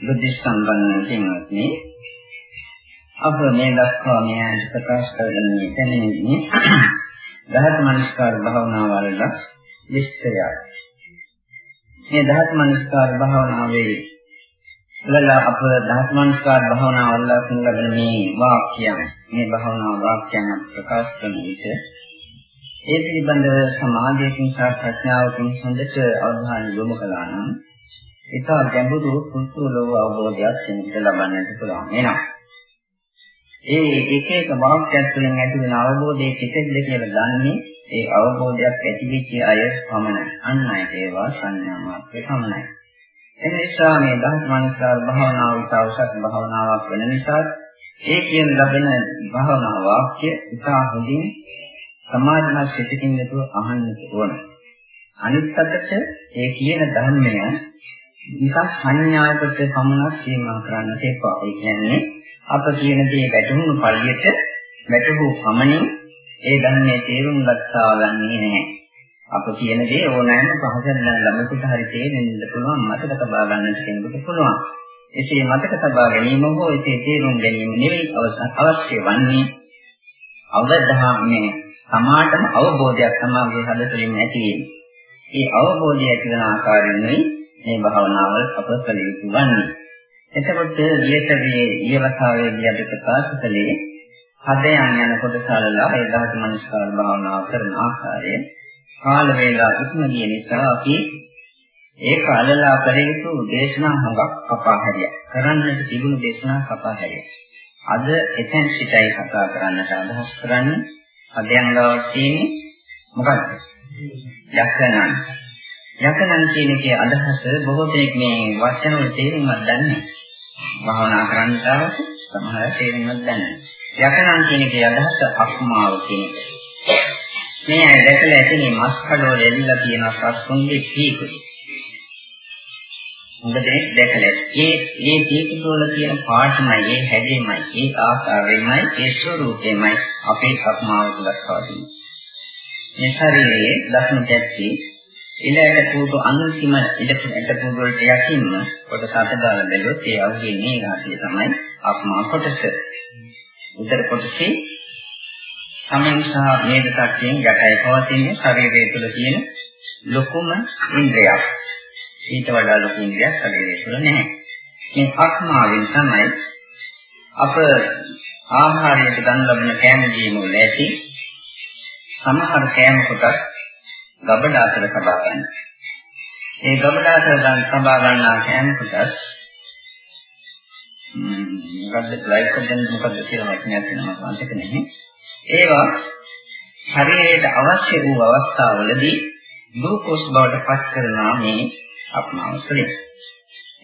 බුද්ධ සම්බන්ධ පින්වත්නි අප මේ දක්වා මේ ප්‍රකාශ කරගෙන ඉන්නේ දහත් මනස්කාර භාවනාව වල විස්තරය. මේ දහත් මනස්කාර භාවනාවේ වල අප දහත් මනස්කාර භාවනාව වල ලබන මේ වාක්‍යයන් මේ භාවනා වාක්‍යයන් ප්‍රකාශ කරන විට ඒ පිළිබඳ සමාධියකින් සහ ප්‍රඥාවකින් හොඳට අවධානය යොමු කළා නම් ඒක ගැඹුරු කුතුහල අවබෝධයක් සිහිත ලබන්නට පුළුවන් වෙනවා. ඒ එක එක වාක්‍යයන් තුළින් ඇති වෙන අවබෝධයේ කෙසේද කියලා දන්නේ ඒ අවබෝධයක් ඇති වෙච්ච අය පමණයි. අන් අයට ඒවා සංඥා මාත්‍ර පමණයි. එනිසා මේ දහස් මනසාර භාවනාව උසස් භාවනාවක් වෙන නිසා ඒ කියන ලබන භාවනා වාක්‍ය ඉතා හොඳින් සමාධිමත් සිතකින් යුතුව අහන්න ඕන. අනිත් අතට ඒ කියන ධර්මය නිකන් සංඥාවකට පමණක් සීමා කරන්නට එපා. ඒ කියන්නේ අප කියන දේ වැටහුණු පළියට වැටහු පමණින් ඒ ධර්මයේ තේරුම් ගත්තා ගන්නේ නැහැ. අප කියන දේ ඕනෑම පහසෙන් ළමෙකුට හරි තේරෙන්න පුළුවන් මතක තබා ගන්නට කෙනෙකුට පුළුවන්. එසේ මතක තබා ගැනීම හෝ එසේ තේරුම් ගැනීම නෙවෙයි අවශ්‍ය වන්නේ අවධානය සමාතම අවබෝධයක් තමයි හදතුලින් ඇති වෙන්නේ. ඒ අවබෝධය ඇති වෙන ආකාරයෙන්යි මේ භාවනාවල් අප කළ යුතු වන්නේ. එතකොට ඊයේතදී ඊවතාවේදී අපි ප්‍රකාශ කළේ හදයන් යන කොටසලලා ඒ දහතු මනස්කාර භාවනාව කරන ආකාරය කාල වේලා ඉක්ම ගිය නිසා අපි ඒ කාලලා කරේතු දේශනා හොඟක් කපා හැරියා. කරන්නට තිබුණු දේශනා කපා හැරියා. අද එතෙන් සිටයි කතා කරන්නට අදහස් කරන්නේ හදයන් ගාවක් තියෙන්නේ මොකක්ද? යක්ෂණන්. යක්ෂණන් කියන එකේ අදහස බොහෝ දෙනෙක් මේ වචන වල තේරුමක් දන්නේ. භාවනා කරන්න තාවක සමහර තේරුමක් දන්නේ. යක්ෂණන් කියන එකේ අදහස අක්මාව කියන එක. මේ අය දැකලා ඇති මේ මස් කඩවල එල්ලලා තියෙන සත්තුන්ගේ පීකුයි. මොකද දැකලා ඒ ඒ පීකුවල තියෙන පාටමයි ඒ හැඩෙමයි ඒ ආකාරයෙන්මයි ඒ ස්වરૂපෙමයි අපේ අක්මාව තුලක් පවතින්නේ. මේ ශරීරයේ දක්න පැත්තේ ඉලයට පුදු අනුසීම ඉලට පුදු වලට යකින්න කොටස අතදාලා බැලුවොත් ඒ අවුගේ නේගාතිය තමයි අක්මා කොටස. උදර කොටසේ සමෙන් සහ මේද තත්යෙන් යටයි පවතින්නේ ශරීරය තුළ තියෙන ලොකුම ඉන්ද්‍රයක්. ඊට වඩා ලොකු ඉන්ද්‍රයක් ශරීරය තුළ නැහැ. මේ අක්මාවෙන් තමයි අප ආහාරයට ගන්න ලබන කෑම දීම වල ඇති සමහර කෑම කොටස් ගබඩාතර සබා ගන්න. ඒ ගබඩාතර ගන්න සබා ගන්නා කෑම කොටස් මොකද්ද ලයික් එකෙන් මොකද්ද කියලා වචනයක් වෙනවා මතක නැහැ. ඒවා ශරීරයට අවශ්‍ය වූ අවස්ථාවලදී ග්ලූකෝස් බවට පත් කරනවා මේ අපමාව තුළින්.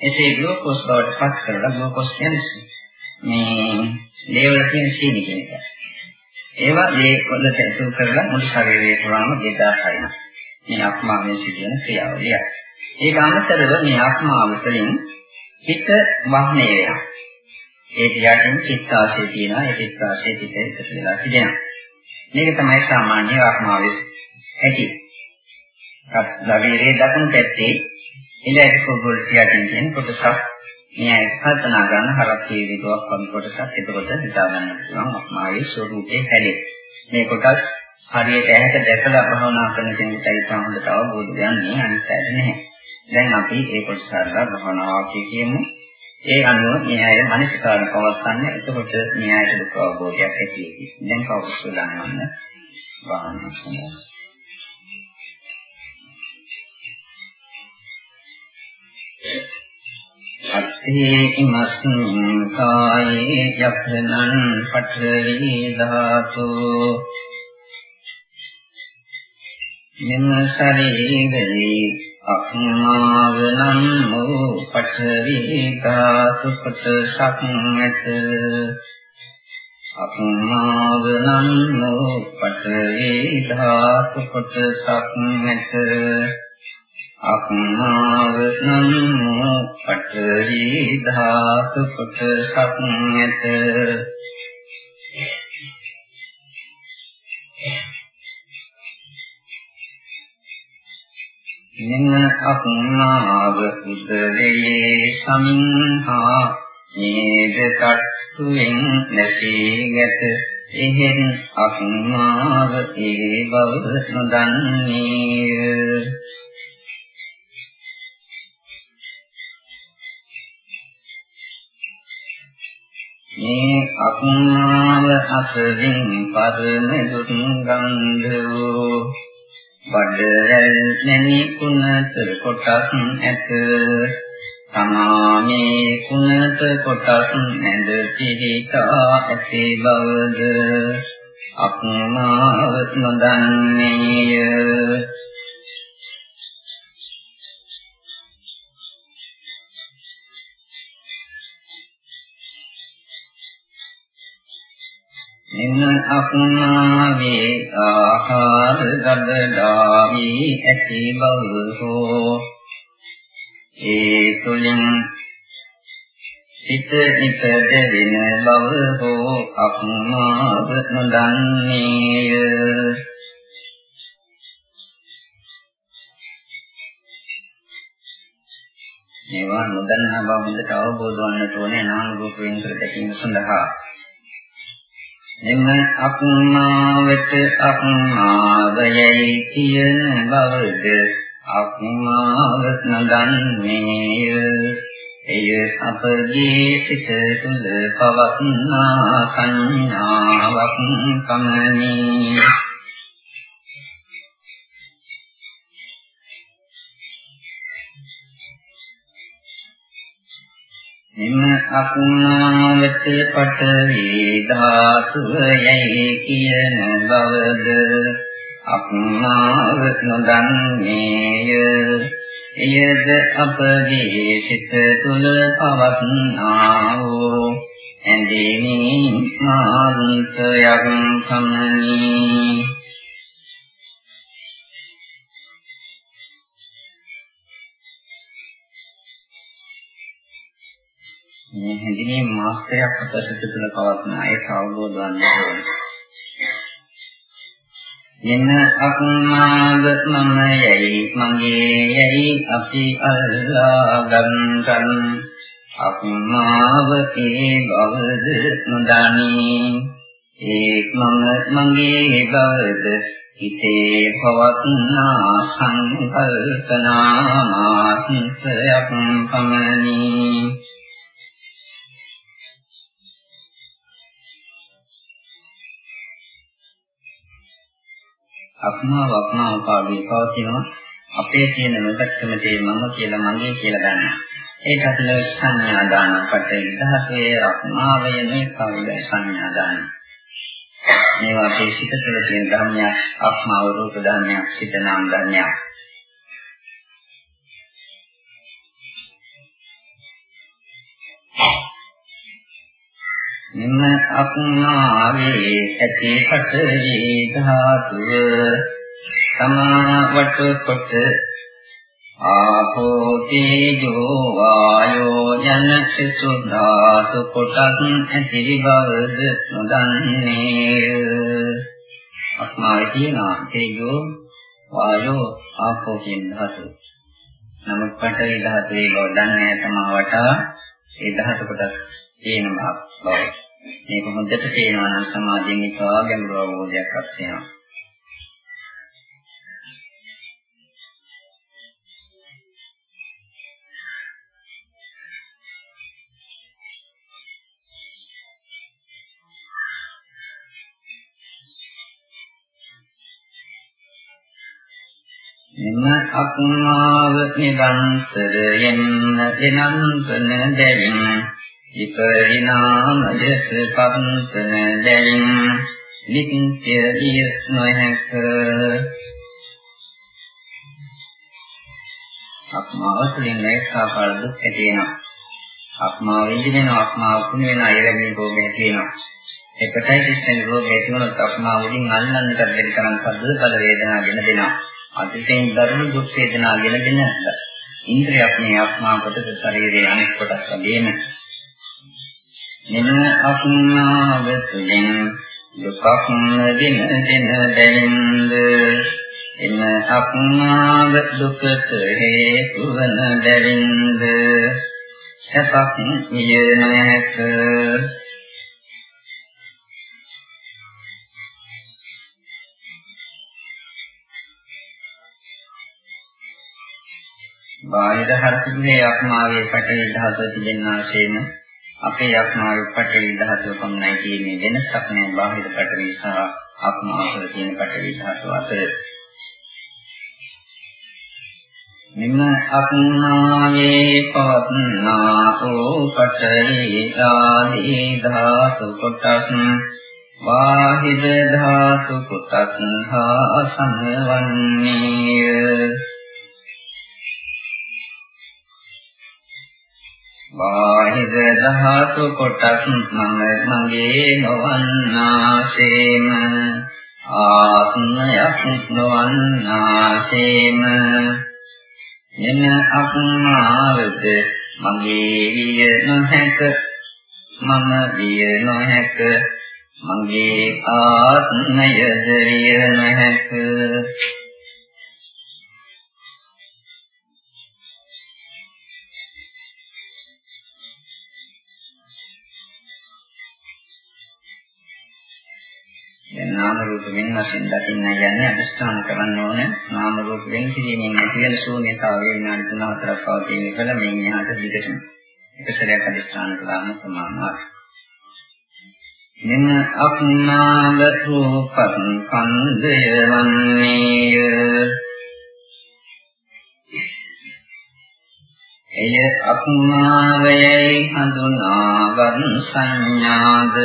එසේ ග්ලූකෝස් බවට පත් කරලා ග්ලූකෝස් කියන්නේ මේ ලේවල තියෙන සීනි කියන එක. ඒවා ලේ වලට ඇතුල් කරලා මුළු ශරීරයේ පුරාම දෙදා හරිනවා. මේ අපමාවෙන් සිදුවන ක්‍රියාවලිය. ඒක අමතරව මේ අපමාව තුළින් හිත වහනේ වෙනවා. ඒ ක්‍රියාවෙන් චිත්තාශය තියෙනවා. ඒ චිත්තාශය පිට එකතු වෙලා තිබෙනවා. මේක තමයි සාමාන්‍ය ආත්මාවේ ඇති. ශරීරයේ දකුණු පැත්තේ ඉලක්ක පොගොල් කියටින් කියන කොටසක් මේ කල්පනා ගන්න හරක් ජීවිතයක් වගේ කොටසක් එතකොට හිතා ගන්න පුළුවන් ආත්මාවේ ස්වરૂපේ හැලේ. මේ කොටස් හරියට ඇහැට දැකලා භවනා කරන කෙනෙකුට ඒක හොඳට අවබෝධ වෙන්නේ අනිත් පැයට නැහැ. දැන් අපි ඒ කොටස අරලා භවනාවක් කියමු. ඒ අනුව මේ අය මනසකාර පවත්න්නේ එතකොට මේ අයට දුක අවබෝධයක් ඇති වෙයි. දැන් කවුරුත් දන්නවන්න වාහන සම්මත. අත්තේ ඉමස්මින් කායේ යක්ඛනං පඨවි ධාතු මෙන්න ශරීරේ අක්මාවනං වූ පඨවි ධාතු කොටසක් නැත අක්මාවනං වූ පඨවි ධාතු කොටසක් නැත අක්මාවනං වූ පඨවි ධාතු කොටසක් නැත මෙම අකුණාව උදරේ සමින්හා නේද තට්ටුවෙන් නැසී ගැත එහෙත් අකුණාව ඒ බව නොදන්නේය මේ අකුණාව අසලින් පරම දුක් ගන්ධෝ. බඩරැල් නැනි කුණත කොටස් ඇත තමාමේ කුණත කොටස් නැද පිහිටා ඇති බවද අකුණාව නොදන්නේය. අකුණාවේ ආහාර ගබඩාවි ඇති බව හෝ ඒ තුලින් සිත නිතර වෙන බව හෝ අකුණාව නොදන්නේය මේවා නොදන්නා බව හොඳට අවබෝධ වන්නට ඕනේ නාම රූප වෙනසට දැකීම සඳහා. එම අක්මාවට අක්මාවයයි කියන බවද අක්මාව නදන්නේය එය අපගේ සිත තුළ පවත්නා සංඥාවක් පමණි මෙම අකුණාවත පඨවි ධාතුව යයි කියන බවද අකුණාව නොදන්නේය. එයද අපගේ සිත තුළ පවත්නා වූ ඇඳෙමින් මාන්තයක් සමනී මේ හැඳිනීම මාත්‍රයක් අපසිත තුළ පවත්න ඒක අවබෝධ වන්න ඕනේ. මෙන්න අකුමාද මම යයි මගේ යයි අපි අල්ලා ගන්කන් අකුමාව ඒ බවද නොදනී. ඒක් මම මගේ බවද හිතේ පවත්නා සංකල්පනා මාත්‍රයක් පමණි. අක්මා වක්මා උපාදී පවතිනවා. අපේ තියෙන නොදක්කම දේ මම කියලා මගේ කියලා ගන්නවා ඒක අතල සංඥා දාන පටේ දහසේ අක්මාවය මේ කවුද සංඥා දාන. මේවා අපේ සිත තුළ තියෙන ධර්මයක් අක්මාව රූප ධර්මයක් සිත නාම ධර්මයක්. මෙම අකුණාවේ ඇති පඨවි ධාතුව සමාවට කොට ආපෝ තේජෝ වායෝ යන සිසු ධාතු කොටස් ඇති බවද නොදන්නේ. අස්මාවේ තියෙන තේජෝ වායෝ ආපෝ කියන ධාතු. නමුත් පඨවි ධාතුවේ බව දන්නේ සමාවට. ඒ ධාතු කොටස් තියෙන බව මේක හොඳට තේරෙනවා නම් සමාධියෙන් ඉතා ගැඹුරු අවබෝධයක් ඇතිවෙනවා. මෙම අකුමාව නිරන්තරයෙන් දිනන්තන දෙවින් විපරිණාමයස පන්තන දැලින් නිත්‍ය දිය නොහැක අක්මාව තුළින් ඒකාකාර දුක් ඇති වෙනවා අක්මාව විඳිනවා අක්මාව කුණ වෙන අයරමී රෝග ඇති වෙනවා හෙපටයිටිස් වෙන රෝග ඇති වුණොත් අක්මාව වලින් අල්ලන්නට බැරි තරම් සද්ද බල වේදනා ගෙන දෙනවා අතිශයින් දරුණු දුක් වේදනා ගෙන දෙන ඉන්ද්‍රියක් මේ අක්මා කොටස ශරීරයේ අනෙක් කොටස් වගේම මෙන්න අකුණාව තුළින් දුකක් දින දින දැනෙන්ද එන අක්මාව දුකට හේතු වන බැවින්ද? සපක් නිය නැත බාහිර හර්ථුනේ යක්මාවේ පටේ ධාතුව තිබෙනාseම අපේ යක්මාවේ පටේ ධාතුව පමණයි කියන්නේ වෙනසක් නෑ. බාහිර පටේ සහ අක්මාවල තියෙන පටේ ධාතුව අතර. මෙම අක්මාවේ පවත්නාෝ පටේ ආදී ධාතු කොටස්. බාහිර ධාතු කොටස් හා සමවන්නේය. බාහිර ධාතු කොටස් මම මගේ නොවන්නාසේම. ආත්මයක් නොවන්නාසේම. එන අක්මාවද මගේ විය නොහැක. මම විය නොහැක. මගේ ආත්මයද විය නොහැක. නාම රූප වෙන වශයෙන් දකින්න යන්නේ අදිස්ථාන කරන්න ඕන. නාම රූප වෙන කිරීමෙන් ඇති වෙන ශූන්‍යතාවය විනාඩි 3-4ක් පවතින එකල මේ එහාට දිගටම එක සැරයක් අදිස්ථාන කළාම ප්‍රමාණවත්. මෙන්න අක්නාල රූපං කන්දය වන්නේය. එය අක්නාවයයි හඳුනාගත් සංඥාද?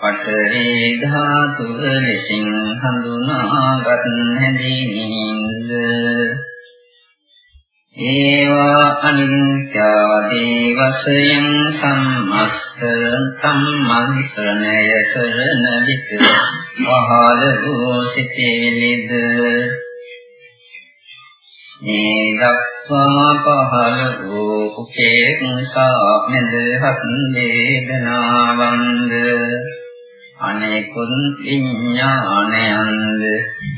පඨවි ධාතුව ලෙසින් හඳුනාගත් හැඳිනීද ඒවා අනිත්‍යාදී වශයෙන් සම්මස්ත සම්මන්ත්‍රණය කරන විට පහළ වූ සිතේලිද මේ දක්වා පහළ වූ උපේක්ෂා මෙදහත් වේදනාවන්ද? අනේකුත් විඥානයන්ද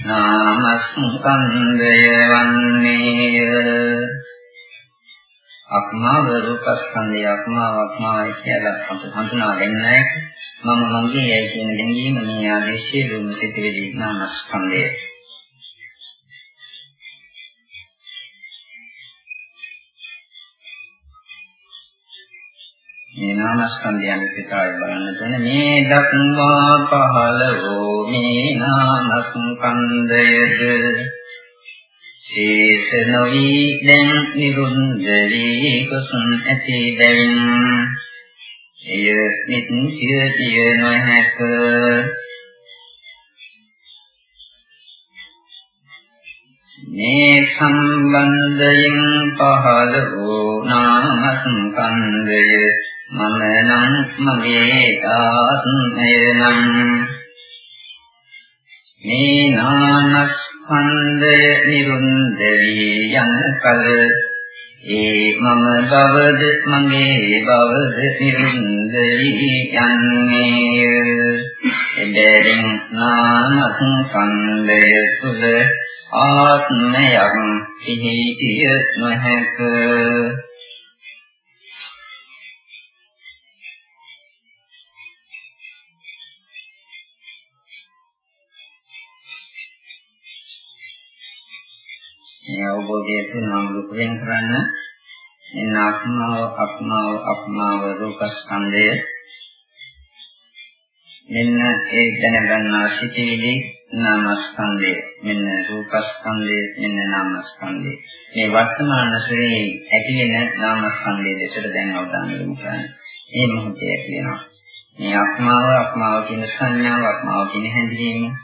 නාමස්කන්ධය වන්නේය අක්මාව රූපස්කන්ධය අක්මාව අක්මාවයි කියලා හඳුනා ගන්නෑ මම මගේ යයි කියන දෙංගීම මේ ආදේශයේ දුම සිටිවිලි නාමස්කන්ධය. මේ නාමස්කන්ධයන් පිටායි බලන්න තෝරන මේ දක්වා පහළ වූ මේ නාමස්කන්ධයද? ශේෂ නොවි දැන් නිරුන්දරී කුසුන් ඇති බැවින්. එය නිත්‍ය තිය නොහැක. මේ සම්බන්ධයෙන් පහළ වූ නාමස්කන්ධය මම නම් මගේ ආත්මය නම් මේ නානස්කන්ධය නිරුන්ද වී යන කල ඒ මම බවද මගේ බවද නිරුන්ද වී යන්නේ. එබැවින් නානස්කන්ධය තුල ආත්මයක් පිහිටිය නොහැක. මේ අවබෝධයට නාම රූප වෙන් කරන්න. එන්න ආත්මාව අක්මාව අක්මාව රූපස්කන්ධය. මෙන්න ඒ දැනගන්නා සිටිවිලි නාමස්කන්ධය. මෙන්න රූපස්කන්ධය මෙන්න නාමස්කන්ධය. මේ වර්තමාන ශ්‍රේ ඇති වෙන නාමස්කන්ධය දෙසට දැන් අවධානය යොමු කරන්න. මේ මොහොතේ ඇති වෙනවා. මේ ආත්මාව ආත්මාව කියන සංඥාව ආත්මාව කියන හැඳිනීම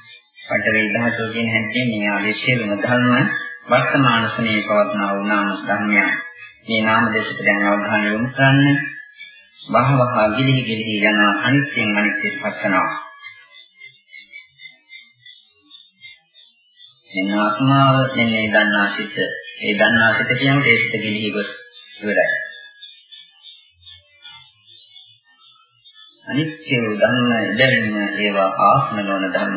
පටවි ධාතුව කියන හැඳිනීම මේ ආදී සියලුම ධර්ම වර්තමාන ශ්‍රේ පවත්නා වූ නාම ධර්මයන් මේ නාම දෙසට දැන් අවධානය යොමු කරන්න වහවහ ගිලිහි ගිලිහි යන අනිත්‍යයෙන් අනිත්‍යට පස්සනවා එන ආත්මාව එන්නේ දන්නා සිත. ඒ දන්නා සිත කියන්නේ ඒ සිත ගිලිහි ගොස් ඉවරයි. අනිත්‍ය ධර්ම ඉදරින් ඒවා ආත්ම නොවන ධර්ම.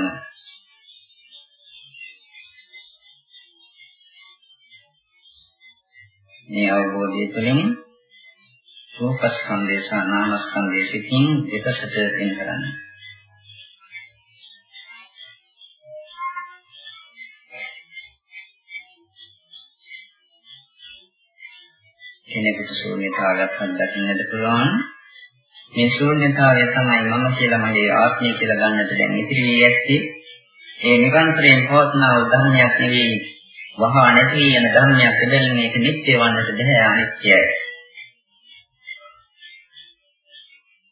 මේ අවබෝධය තුළින් රූපස්කන්ධය සහ නාමස්කන්ධය සිතින් දෙකකට වෙන් කරන්නේ. කෙනෙකුට ශූන්‍යතාවයක් අත්දකින්නට පුළුවන්. මේ ශූන්‍යතාවය තමයි මම කියලා මගේ ආත්මය කියලා ගන්නට දැන් ඉතිරි වී ඇත්තේ. ඒ නිරන්තරයෙන් පවත්නා ධර්මයක් නෙවෙයි වහා නැති යන ධර්මයක් දෙබැවින් මේක නිත්‍ය වන්නට බෑ අනිත්‍යයි.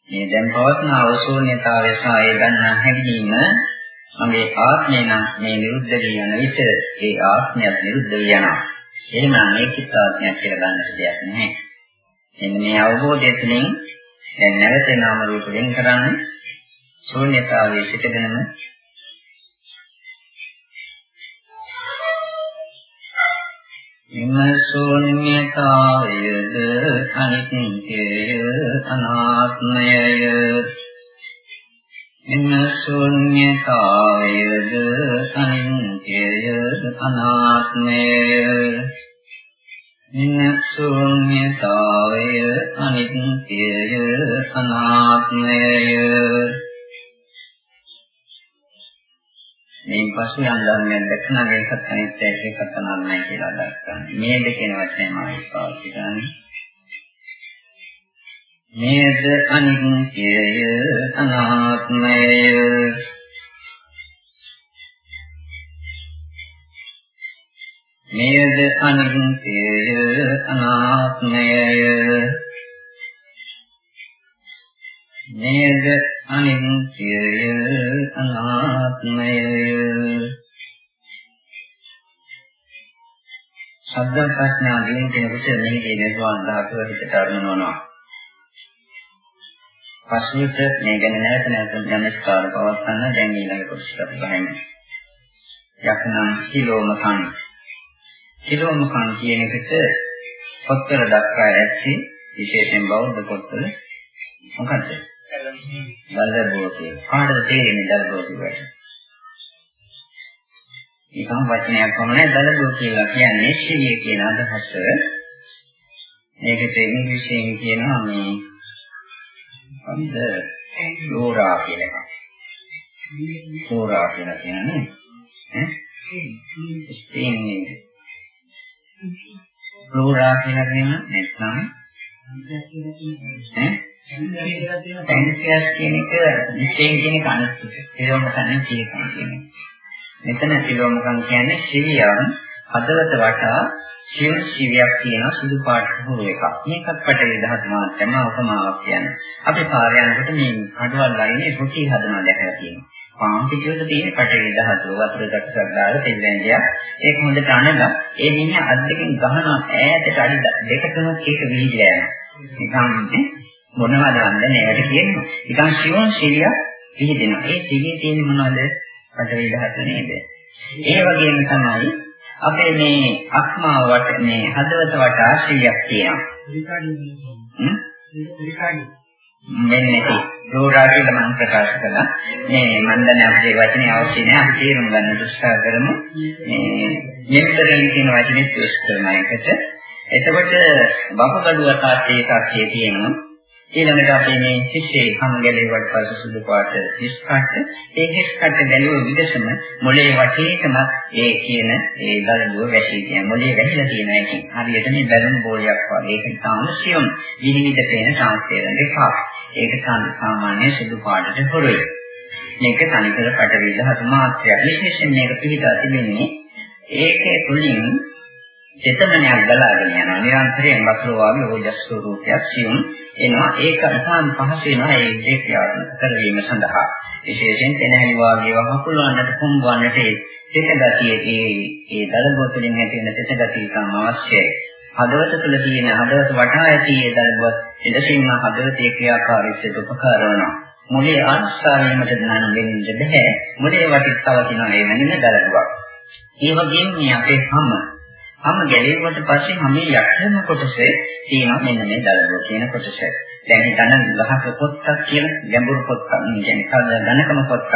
මේ දැන් පවත්නා ශූන්‍යතාවය සහ ඒ ගන්නා හැඟීම මගේ ආත්මය නම් මේ නිරුද්ධ වී යන විට ඒ ආත්මයත් නිරුද්ධ වී යනවා. එහෙනම් මේ කිත්තාත්මයක් කියලා ගන්නට දෙයක් නැහැ. එන්න මේ අවබෝධය තුළින් දැන් නැවත නාම රූප වෙන් කරන්නේ ශූන්‍යතාවයේ සිටගෙනම ඉම ශූන්‍යතාවයද අනිත්‍යය අනාත්මයය. ඉම ශූන්‍යතාවයද අනිත්‍යය අනාත්මයය. ඉම ශූන්‍යතාවය අනිත්‍යය අනාත්මයය. මේ පසු යම් ධර්මයක් දැක්කම ඒකත් අනිත්‍යයි ඒකත් අනාත්මයි කියලා දක්වන්නේ. මේ දෙකේන වචනේ මම පාවිච්චි කරන්නේ. මේද අනිත්‍යය අනාත්මය මේද අනිත්‍යය අනාත්මය නේද අනිත්‍යය අනාත්මය ශබ්ද ප්‍රඥා දින කෙනෙකුට මේකේ නිර්වාණ ධාතුව හිතට අරමුණනවා. පස්විත මේ ගැන නැවත නැවත නමස්කාර පවත්වන්න දැන් ඊළඟ කොටසට බලන්න. යක්නම් කිලෝමකන්. කිලෝමකන් කියන එකට පොත්වල දක්වා ඇත්තේ විශේෂයෙන් බෞද්ධ පොත්වල මොකද්ද? දල්බෝ කියන. කාටද තේරෙන්නේ දල්බෝ කියන්නේ? නිකම් වචනයක් පමණයි දල්බෝ කියලා කියන්නේ ශිවිය කියන අදහස. ඒකට ඉංග්‍රීසියෙන් කියනවා මේ අන්ද ලෝරා කියන එක. ලෝරා කියලා කියන්නේ ඈ ස්පේන්නේ. ලෝරා කියලා කියන නැත්නම් ඈ පැන්සියස් කියන එක විශේෂයෙන් කියන එක අනිත් සිලෝමකන් කියනවා කියන්නේ. මෙතන සිලෝමකන් කියන්නේ සිවියන් හදවත වටා සිව් සිවියක් තියෙන සුදු පාට හුරු එකක්. මේකත් පටේ දහස් මාත්‍රම උපමාවක් කියන්නේ. අපි පාරයන්කට මේ කඩවල් ලයිනේ රුචි හදනවා දැකලා තියෙනවා. පාම් පිටිවල තියෙන පටේ දහස් වතුර දක්සක් දාලා තෙල්ලෙන්දියා ඒක හොඳට අනලා ඒ මිනිහ අත් දෙකෙන් ගහනවා ඈතට අඩි දෙක තුනක් ඒක විහිදලා යනවා. නිකන් මොනවද ඒකට කියන්නේ. නිකන් සිවුන් සිවිය පිළිදෙනවා. ඒ සිවිය තියෙන්නේ මොනවද? පටවි ධාතු නේද? ඒ වගේම තමයි අපේ මේ අක්මාව වට මේ හදවත වට ආශ්‍රයයක් තියෙනවා. මෙන්න ඒක කියලා මම ප්‍රකාශ කළා. මේ මම දැන් අපේ වචනේ අවශ්‍ය නැහැ. අපි තේරුම් ගන්න උත්සාහ කරමු. මේ මෙම්බරෙන් කියන වචනේ ප්‍රයෝග කරන එකට. එතකොට බපගඩුව තාත්තේ තාත්තේ තියෙනවා. ඊළඟට අපි මේ ශිෂ්‍යයේ කම් ගැලේවට පස්සේ සුදු පාට හිස්කට ඒ හිස්කට ගැලුව විදසම මොලේ වටේටම ඒ කියන ඒ දලුව වැටී කියන මොලේ වැහිලා තියෙන එක හරියට මේ බැලුම් බෝලයක් වගේ. ඒක තාම සියුම්. විනිවිද පේන ට්‍රාන්ස්පරන්ට් එකක් ඒක සාමාන්‍ය සුදු පාටට හොරයි. මේක තනිකර පටවි ධාතු මාත්‍රයක්. විශේෂයෙන් මේක පිළිදා තිබෙන්නේ ඒකේ තුලින් චේතනයක් ගලාගෙන යනවා. නිරන්තරයෙන් වතුර වාගේ ඕජස් ස්වරූපයක් සියුම් එනවා. ඒක අසාම පහස වෙනවා. ඒ දේ ක්‍රියාත්මක කරවීම සඳහා. විශේෂයෙන් තෙනහි වාගේ වහකුලවන්නට කුම්බවන්නට ඒ තෙත ගතිය ඒ ඒ දලබෝතලින් ඇති වෙන තෙත ගතිය තම අවශ්‍යයි. හදවත තුළ තියෙන හදවත වටා ඇති ඒ දලබුව එදසින්ම හදවතේ ක්‍රියාකාරීත්වයට උපකාර වෙනවා. මුලේ ආස්ථාවීමට නම් වෙන්නේ නැහැ මුලේ වටිත් පවතින ඒ වෙනින දලබුවක් ඒ වගේම මේ අපේ හැම හැම ගැලේවට පස්සේ හැමේ යක්ෂම කොටසේ තියෙනවා මෙන්න මේ දලබුව කියන කොටස. දැන් හිතන්න ගහක පොත්තක් කියන ගැඹුරු පොත්තක් කියන්නේ ධනකම පොත්තක්.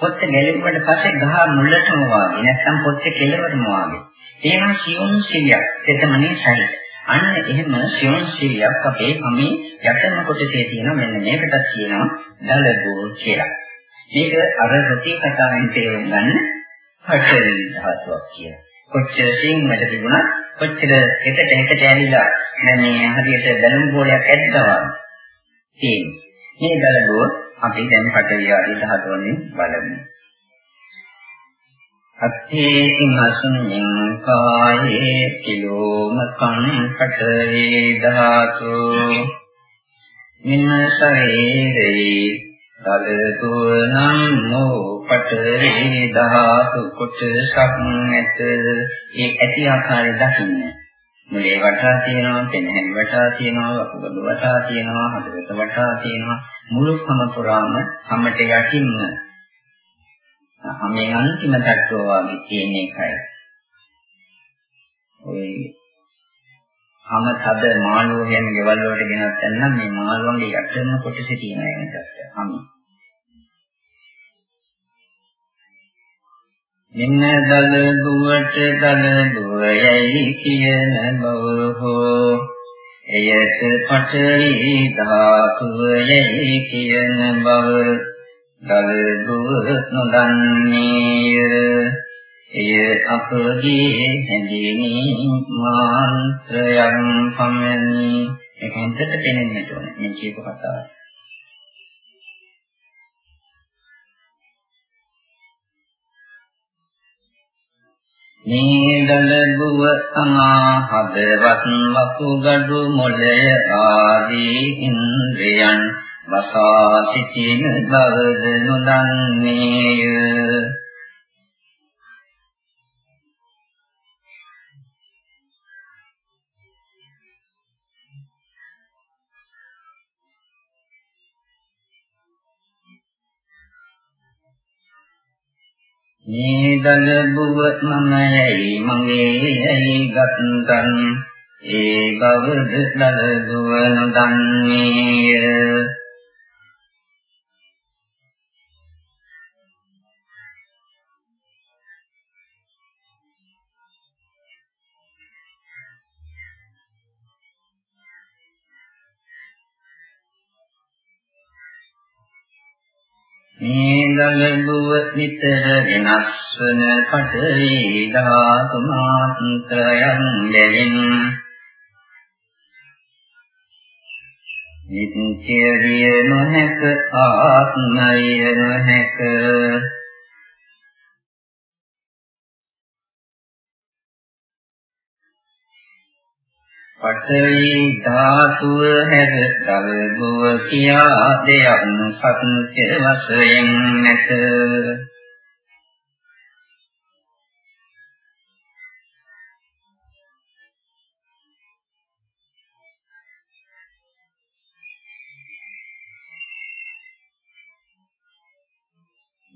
පොත්ත ගැලෙව්වට පස්සේ ගහ මුලටම වාගේ නැත්නම් පොත්තේ කෙළවරම වාගේ. ඒනවා සියුම් සිලියක්. එතමනේ සරි. අන්න එහෙම සියොන් සිරියක් අපේ හැමේ යටම කොටසේ තියෙන මෙන්න මේකටත් කියනවා දලබෝ කියලා. මේක අර රොටි කතාවෙන් තේරුම් ගන්න පඨවි ධාතුවක් කියලා. කොච්චර සිංහට තිබුණත් කොච්චර එකට එකට ඇලිලා මේ හරියට බැලුම් බෝලයක් ඇද්දවා තියෙනවා. මේ දලබෝ අපි දැන් පඨවි ආදී ධාතු වලින් බලමු. අත්තේකින් අසුඤ්ඤං කායේ කිලෝම කංකට වේදාතු මින ශරීරේ තලතුනම් නෝ පඨවි ධාතු කොටසක් නැත. ඒ ඇති ආකාරය දකින්න. මුලේ වටා තියෙනවා පෙනහැලි වටා තියෙනවා වකුගඩු වටා තියෙනවා හදවත වටා තියෙනවා. මුළු කම පුරාම හැමට යටින්ම. මේ අන්තිම තත්ත්වය වගේ තියෙන එකයි. ඔය හැම තද මාළුව කියන ගෙවල් වලට ගෙනත් නම් මේ මාළුවන්ගේ යටම කොටසේ තියෙන එක. තත්ත්වය. හැම. මෙන්න දල දුවට දල දුවයයි කියන බව හෝ එයට පටවි ධාතුවයයි කියන බව දල දුව නොදන්නේය එය අපගේ හැඳිනී මාත්‍රයන් පමණි ඒක හොඳට පේනෙන්නට ඕනේ මේ කියපු කතාව. මේ දල දුව තමා හදවත් වකුගඩු මොළය ආදී ඉන්ද්‍රයන් වසා සිටින බවද නොදන්නේය. මේ දල බුව මමයි මගේ ඇයි ගත්තන්? ඒ බවද දල බුව නොදන්නේය. මේ ලලබුව නිතර වෙනස් වන පටවි ධාතු මාත්‍රයන් දෙලින් නිත්‍යරිය නොහැක ආත්මය නොහැක. පඨවි ධාතුව හැර දල්බුව කියා දෙයක් සත්‍ය වශයෙන් නැත.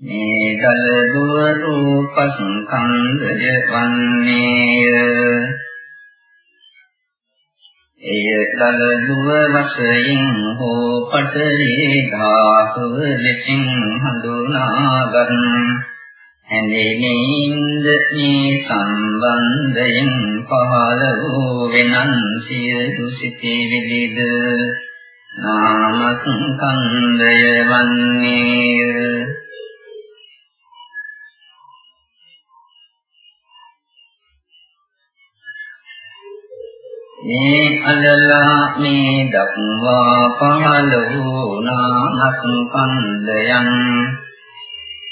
මේ දල්බුව රූපස්කන්ධය වන්නේය. එය දල දුව වශයෙන් හෝ පඨවි ධාතුව ලෙසින් හඳුනා ගන්න හැඳිනීන්ද මේ සම්බන්ධයෙන් පහළ වූ වෙනන් සියලු සිටිවිලිද නාමත් කන්දය මේ අලලා මේ දක්වා පහළ වූ නාමස් කන්දයන්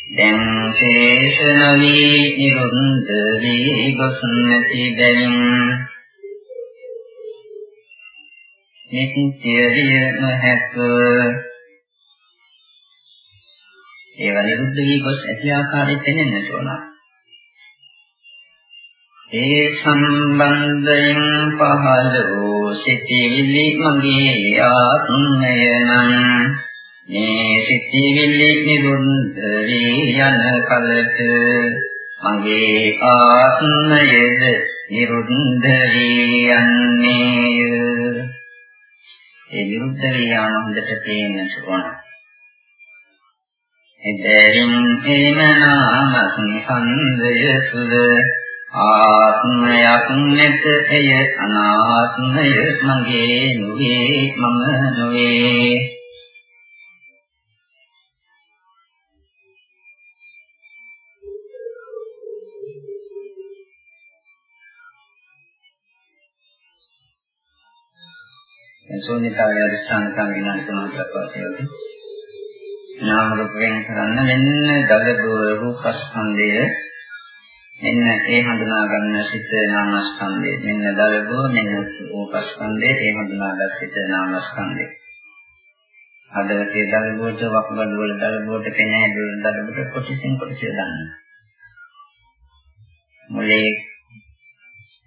දැන් ශේෂනවි නිරුද්ධ වී ගොස් නැති බැවින් නිත්‍යරිය නොහැක ඒවා නිරුද්ධ වී ගොස් ඇති ආකාරයෙන් පෙනෙන්නට ඕන. ඒ සම්බන්ධයෙන් පහළ වූ සිටිවිලි මගේ ආත්මය නම්. මේ සිටිවිලි නිරුද්ධ වී යන කලට මගේ ආත්මයද නිරුද්ධ වී යන්නේය. ඒ නිරුද්ධ වී යාම හොඳට පේන්න ඕන. එදරින් එන නාමස් සංදය සුද ආත්මයක් නැත එය අනාත්මය මගේ නුවේ මම නුවේ. ශූන්‍යතාවය අධිෂ්ඨාන කරන විනාඩි 3ක් පස්සේ නාම රූප වෙන කරන්න මෙන්න දලබ රූපස්කන්ධය මෙන්න ඒ හඳුනා ගන්න සිත නාමස්කන්ධය. මෙන්න දලබ මෙන්න රූපස්කන්ධය ඒ හඳුනාගත් සිත නාමස්කන්ධය. හදවතේ දලබුවට වක්බඩ වල දලබුවට කෙනෙහි වල දලබුවට කොටිසින් කොටස දාන්න. මුලේ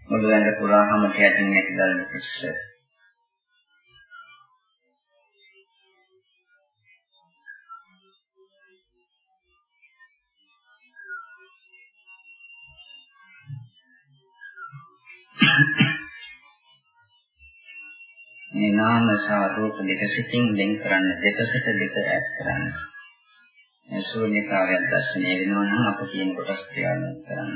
මුළු ඇඟ පුරාම කැටින් නැති දලබු මේ නාම සහ රූප දෙක සිතින් වෙන් කරන්න දෙකසට දෙක ඈත් කරන්න. මේ ශූන්‍යතාවයක් දැర్శණය වෙනවා නම් අප කියන කොටස් ක්‍රියාත්මක කරන්න.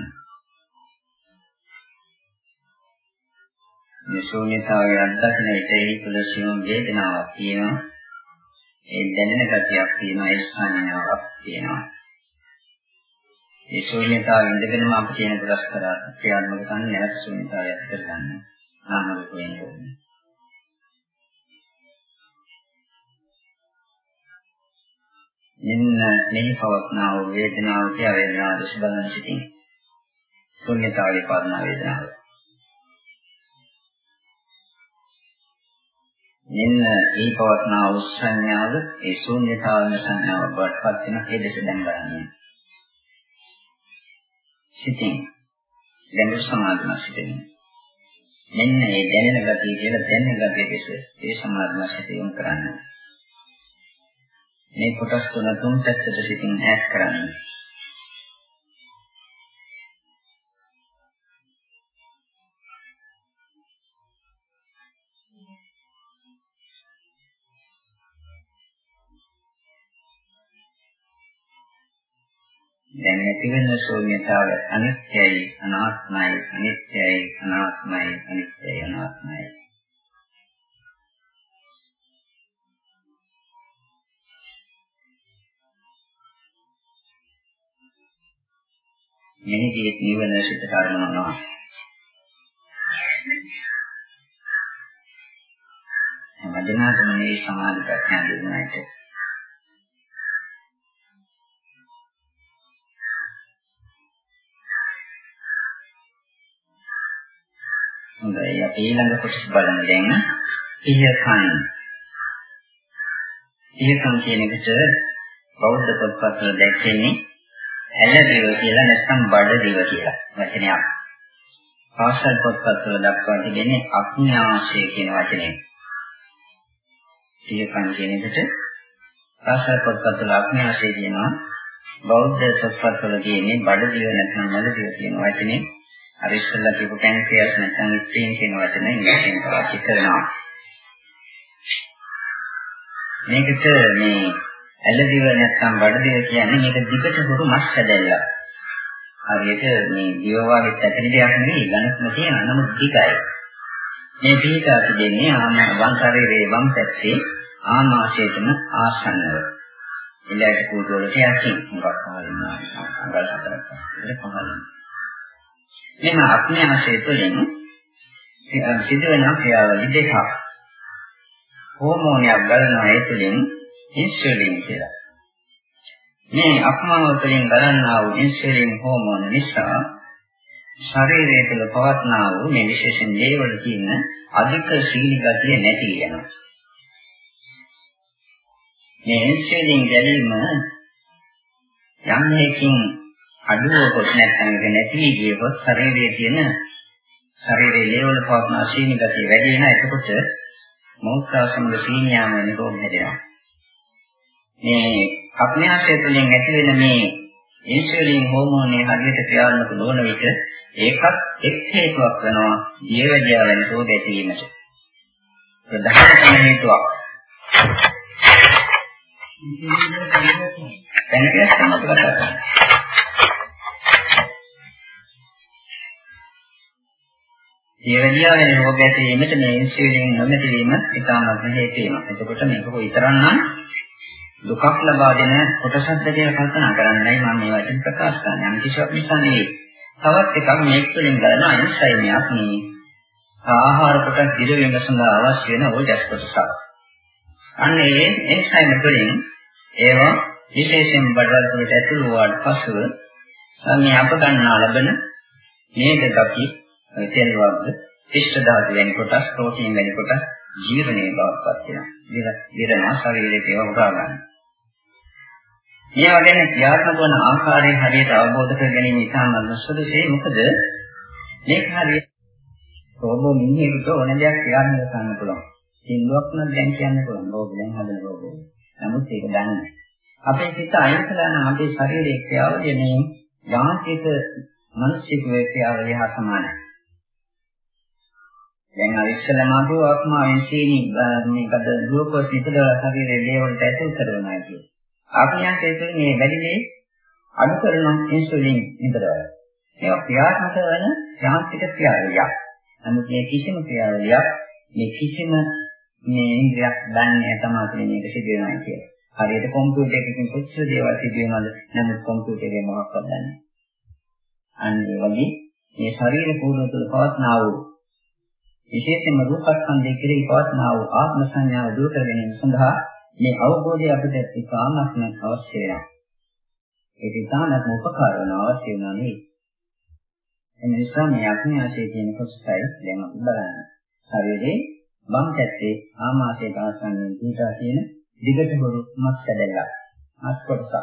මේ ශූන්‍යතාවය අත්දකින විට ඒ තුළ සියුම් වේදනාවක් තියෙනවා. ඒ දැනෙන ගතියක් තියෙනවා ඒ සංඥාවක් තියෙනවා. ඒ ශූන්‍යතාවය ඉඳගෙනම අප කියන කොටස් කරා ක්‍රියාත්මක කරන්න නැවත ශූන්‍යතාවයක් කරගන්න. නාම රූප වෙන්නේ. මෙන්න මෙහි පවත්නා වූ වේදනාව කිය වේදනාව දැස බලන සිටින්. ශුන්‍යතාවේ පවත්නා වේදනාව. මෙන්න මේ පවත්නා වූ සංඥාව ඒ ශුන්‍යතාවන සංඥාව බවට පත් වෙන ඒ දැස දැන් බලන්නේ සිටින්. දැන් සමාධිමත් සිටින්. මෙන්න මේ දැනෙන ගතිය කියලා දැනෙන ගතිය දෙස ඒ සමාධිමත් සිටින් කරන්නේ. මේ කොටස් තුන තුන් පැත්තට සිටින් ඈත් කරන්න. දැන් ඇති වෙන ශූන්‍යතාවය අනිත්‍යයි අනාත්මයි අනිත්‍යයි අනාත්මයි අනිත්‍යයි අනාත්මයි මෙහිදී නිවන සිත කරනවා. හැමදෙනාටම මේ සමාධි ප්‍රඥා දෙන්නාට හොඳයි. අපි ඊළඟ කොටස බලමු දැන්. ඉහකන්. ඉහකන් කියන එකට බෞද්ධ පොත්පත්වල දැක්වෙන්නේ ඇලදිව කියලා නැත්නම් බඩදිව කියලා වචනයක්. පාසල් පොත්පත්වල දක්වා තිබෙන්නේ අඥාශය කියන වචනේ. සියකන් කියන එකට පාසල් පොත්පත්වල අඥාශය කියනවා බෞද්ධ පොත්පත්වල තියෙන්නේ බඩදිව නැත්නම් මලදිව කියන වචනේ. අර ඉස්සෙල්ලා කියපු පැන්ක්‍රියස් නැත්නම් ස්පීන් කියන වචනේ ඉංග්‍රීසියෙන් පාවිච්චි කරනවා. මේකට මේ ඇලදිව නැත්නම් බඩදිව කියන්නේ මේක දිගට හුරු මස් හැදැල්ලක්. හරියට මේ දිව වගේ පැතිරි දෙයක් නෙවෙයි ඝනත්ම තියෙන නමුත් දිගයි. මේ පිහිටා තිබෙන්නේ ආම වම් ශරීරයේ වම් පැත්තේ ආමාශයටම ආසන්නව. ඉලයට කූඩුවලට යකින් මොකක් පහළිනවා අඟල් හතරක් පස්සේ පහළිනවා. මෙන්න අඥාශය තුළින් සිදුවන ක්‍රියාවලිය දෙකක්. හෝමෝනයක් ගලනවා ඒ තුළින් ඉන්සුලින් කියලා. මේ අක්මාව තුළින් ගලන්නා වූ ඉන්සුලින් හෝමෝන නිසා ශරීරය තුළ පවත්නා වූ මේ විශේෂයෙන් දේවල තියෙන අධික සීනි ගතිය නැති වෙනවා. මේ ඉන්සුලින් ගැනීම යම් හේකින් අඩුවකොත් නැත්නම් ඒක නැති ගියොත් ශරීරයේ තියෙන ශරීරයේ ලේවල පවත්නා සීනි ගතිය වැඩි වෙනවා. එතකොට මෞඛාසමද සීනියාම වෙන රෝග හැදෙනවා. මේ අඥාශය තුළින් ඇති වෙන මේ ඉන්සුලින් හෝමෝනේ හරියට ක්‍රියාත්මක නොවන විට ඒකත් එක් හේතුවක් වෙනවා දියවැඩියා වෙන රෝග ඇතිවීමට. ප්‍රධානම හේතුවක්. පැන්ක්‍රියස් තමයි කතා කරන්නේ. දියවැඩියා වෙන රෝග ඇතිවීමට මේ ඉන්සුලින් නොමැති වීම ඉතාමත් හේතු වෙනවා. එතකොට මේක කොයිතරම්නම් දුකක් ලබා දෙන කොටසක්ද කියලා කල්පනා කරන්නයි මම මේ වචන ප්‍රකාශ කරන්නේ. අනිත් කිසිවක් නිසා නෙවෙයි. තවත් එකක් මේක තුළින් ගලන අනිසයිමයක් නේ. ආහාර කොටස් දිරවීම සඳහා අවශ්‍ය වෙන ඕජස් කොටසක්. අන්න ඒ එන්සයිම් තුළින් ඒවා විශේෂයෙන් බඩවැල් වලට ඇතුළු වුණාට පසුව මේ අප ගන්නා ලබන මේක ගති තෙල් වර්ග පිෂ්ඨ ධාතු වැනි කොටස් ප්‍රෝටීන් වැනි කොටස් ජීර්ණයේ බවක්පත් වෙනවා. දිරනවා ශරීරයට ඒවා උදා ගන්න. මේවා ගැන ක්‍රියාත්මක වන ආකාරය හරියට අවබෝධ කර ගැනීම ඉතාමත් සුදුසුයි. මොකද මේක හරියට රෝබෝ මිනිහෙකුට ඕන දෙයක් ක්‍රියාත්මක කරන්න පුළුවන්. සින්දුවක් නම් දැන් කියන්න පුළුවන්. රෝබෝ දැන් හදන රෝබෝ. නමුත් ඒක දන්නේ අපේ සිත අයින් කළා නම් අපේ ශරීරයේ ක්‍රියාවලිය මේ යාන්ත්‍රික මිනිස්සුගේ ක්‍රියාවලිය හා සමානයි. දැන් අර ඉස්සෙල්ලාම ආත්මාවෙන් සීනි මේකද ග්ලූකෝස් නිතරම ශරීරයේ ලේ වලට ඇතුල් කරනවා කියන්නේ. ආඥාකයේ තුළ මේ වැඩිලේ අඩු කරන ඉන්සුලින් නිතරම. මේවා ක්‍රියාත්මක වන යාන්ත්‍රික ක්‍රියාවලියක්. නමුත් මේ කිසිම ක්‍රියාවලියක් මේ කිසිම මේ ඉන්ද්‍රියක් දන්නේ තමයි මේක සිදු වෙනවා කියන්නේ. හරියට කම්පියුටර් එකකින් කොච්චර දේවල් සිදු වෙනවද? නමුත් කම්පියුටරේ මොකක්වත් දන්නේ නැහැ. අන්න ඒ වගේ මේ ශරීර පූර්ණ තුළ පවත්නා වූ විශේෂයෙන්ම රූපස්කන්ධය කෙරෙහි පවත්නා වූ ආත්ම සංඥාව දුරු කර ගැනීම සඳහා මේ අවබෝධය අපිට ඉතාමත්ම අවශ්‍ය වෙනවා. ඒක ඉතාමත්ම උපකාර වෙන අවශ්‍ය වෙනවා නේ. එනිසා මේ අඥාශය කියන කොටසයි දැන් අපි බලන්නේ. ශරීරේ වම් පැත්තේ ආමාශයට ආසන්නව පිටා තියෙන දිගට හොරු මස් කැදල්ලක්. මස් කොටසක්.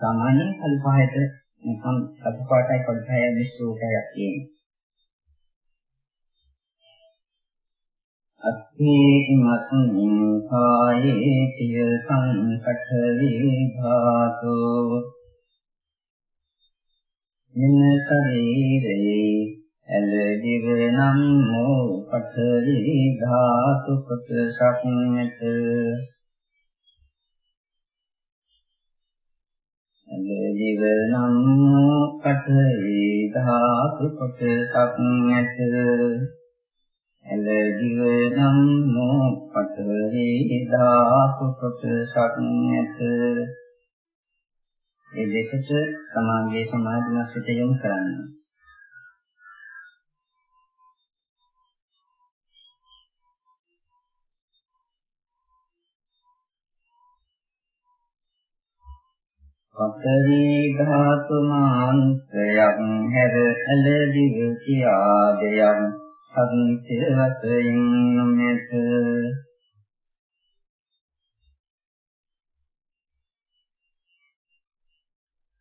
සාමාන්‍යයෙන් අලු පහයට නිකන් අතු පාටයි පොඩ්ඩයි මිශ්‍රෝකයක් තියෙනවා. අත්ථේමස්මින් කායේ පිය සංකත විභාතෝ මෙන්න ශරීරේ ඇල දිව නම් මෝ පඨවි ධාතු කොටසක් නැත ඇල දිව නම් මෝ පඨවි ධාතු කොටසක් නැත ඇල දිව නම් නෝ පතරේ ධාතු කොටසක් නැත මේ දෙකට සමාගයේ සමාධිමත් යොමු කරන්න. පතරේ ධාතු මාන්තයක් හැර ඇල දිව කියා දෙයක් සත්‍ය වශයෙන් නොමැත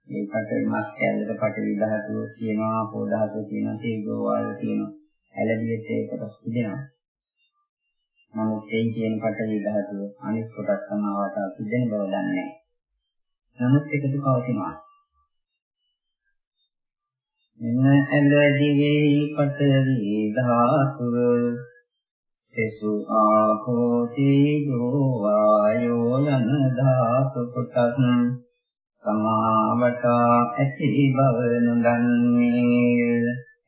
ඒකට මස් කැලේට පටවි ධාතුව කියනවා ආපෝ ධාතුව කියනවා තේජෝ වායුව කියනවා ඇලදියට ඒ කොටස් තිබෙනවා. නමුත් ඒ කියන පටවි ධාතුව අනිත් කොටස් සමාවට තිබෙන බව දන්නේ නැහැ. නමුත් එකතු පවතිනවා. එන ඇලදිවේ පතරි ධාතුව සසු ආහෝති දෝවායෝ යන ධාතු කොටස්. සමාවට ඇති බව නොදන්නේ.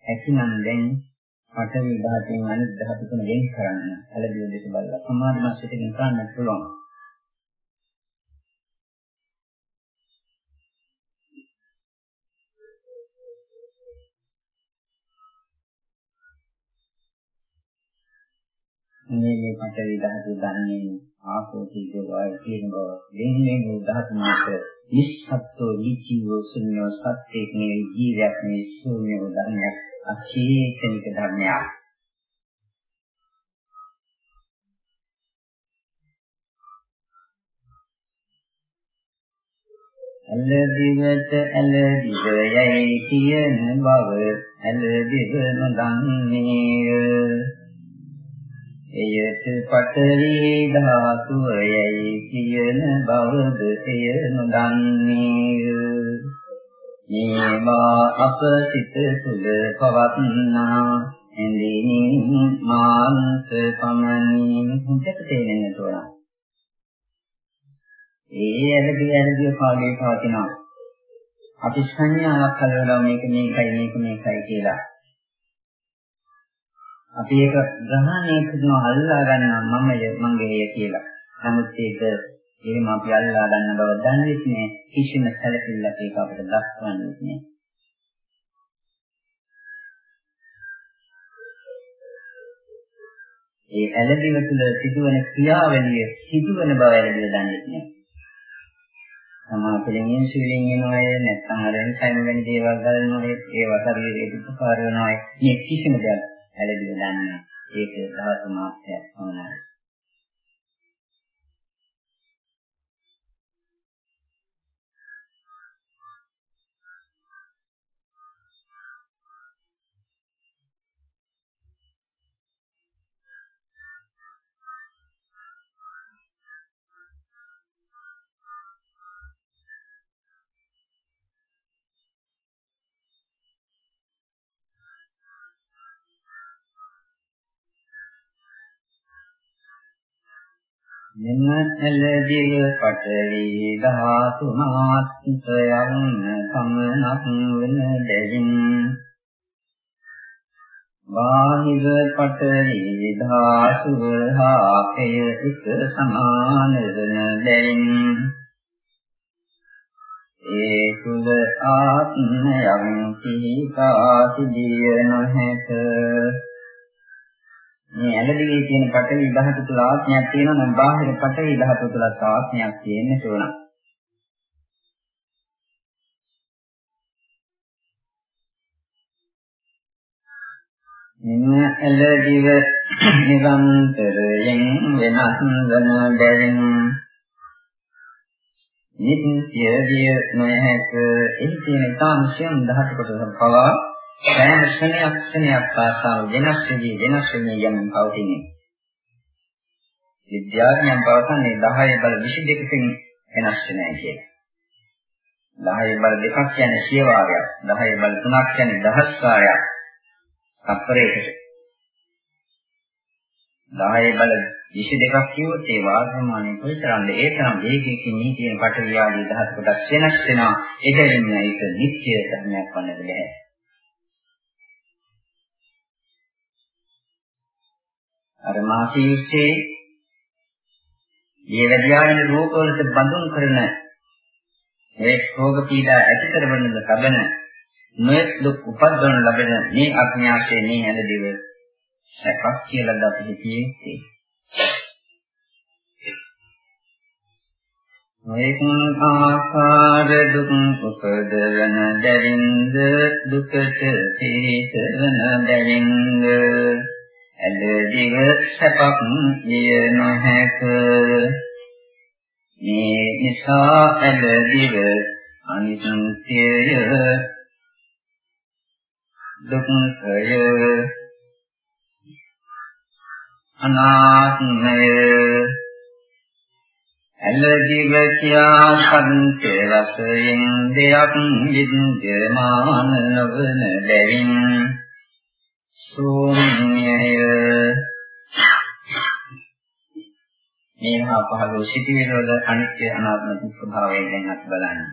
ඇතිනම් දැන් පඨවි ධාතුන් අනිත් ධාතු තුන වෙන් කරන්න. ඇලදිව දෙස බලලා සමාධි මාසිතකින් කරන්න පුළුවන්. මේ මේ පටවි ධාතු දන්නේ ආපෝ තීජෝ වායු කියන බව. දෙන්නේ මේ ධාතු මාත්‍ර නිස්සත්ත්ව විචීවෝ ශුන්‍යෝ සත්‍යෙක් නේ ජීවයක් නේ ශූන්‍යෝ ධර්මයක් අචේතනික ධර්මයක්. ඇලදිවට ඇලදිව යයි කියන බව ඇලදිව නොදන්නේය එයට පඨවි ධාතුවයයි කියන බවද එය නොදන්නේය මේවා අප සිත තුළ පවත්නා ඇඳිනින් මාංශ පමණින් හුදට තේරෙන්නට ඕන. ඒ ඇලදී ඇලදී පාගේ පවතිනවා. අපි සංඥාවක් කලවලා මේක මේකයි මේක මේකයි කියලා. අපි ඒක ග්‍රහණය කරනවා අල්ලා ගන්නවා මමය මගේ කියලා. නමුත් ඒක එහෙම අපි අල්ලා ගන්න බව දන්නේ නැහැ. කිසිම සැලකිල්ලක් ඒක අපිට දක්වන්නේ නැහැ. ඒ ඇලදිව තුළ සිදුවන ක්‍රියාවලිය සිදුවන බව ඇලදිව දන්නේ නැහැ. සමාපලෙන් ඉන්සුලින් එනවා නැත්නම් අර එන්සයිම් වැනි දේවල් ගලනවා ඒවා ශරීරයට උපකාර වෙනවා මේ කිසිම දෙයක් ඇලදිව දන්නේ ඒක ධාතු මාත්‍රයක් පමණයි. මෙන්න එළදිව පටවි ධාතු මාත්‍රයන් සමනක් වන දෙයින් බාහිර පටවි ධාතු හාපය එක සමාන වන දෙයින් ඒ කුල ආත්මයන් කිහිපා සිදිය නොහැක. මේ ඇලදිවේ තියෙන පඨවි ධාතු තුල ආත්මයක් තියෙනවා නම් බාහිර පඨවි ධාතු තුලත් ආත්මයක් තියෙන්න ඕන. මෙන්න ඇලදිව නිරන්තරයෙන් වෙනස් වන බැවින් නිත්‍ය විය නොහැක එහි තියෙන තාමසියම් ධාතු කොටස පවා සෑම ක්ෂණයක් ක්ෂණයක් පාසා වෙනස් වෙවි වෙනස් වෙමි යන පවතින්නේ. විද්‍යාඥයන් පවසන්නේ 10 බල 22කින් වෙනස් වෙනවා කියලා. 10 බල දෙකක් කියන්නේ සිය වාරයක්. 10 බල තුනක් කියන්නේ දහස් වාරයක්. තත්පරයකට. 10 බල 22ක් කිව්වොත් ඒ වාග්මානය කොයිතරම්ද ඒ තරම් වේගයකින් මේ කියන පටවියාදී දහස් කොටස් වෙනස් වෙනවා. ඒකෙන් මේක නිත්‍ය ධර්මයක් වන්නද බැහැ. අර මාසීස්සේ මේ වැඩියාගෙන රූපවලට බඳුන් කරන මේ රෝග පීඩා ඇති කරවන ලබන නොයෙක් දුක් උපද්දවන ලබන මේ අඥාශයේ මේ ඇඳදිව සැපක් කියලාද අපි හිතියේ නොයෙක් ආකාර දුක් උපදවන දැරින්ද දුකට තේසවන දැරින්ද ඇලදිව සැපක් විය නොහැක. මේ නිසා ඇලදිව අනිත්‍යය දුක්ඛය අනාත්මය. ඇලදිව කියා සම්තේ රසයෙන් දෙයක් විද්‍යමාන නොවන බැවින් ශූන්‍යය මේ මහා පහළ සිටිවිලි වල අනිත්‍ය අනාත්ම ස්වභාවය ගැන අපි බලන්නේ.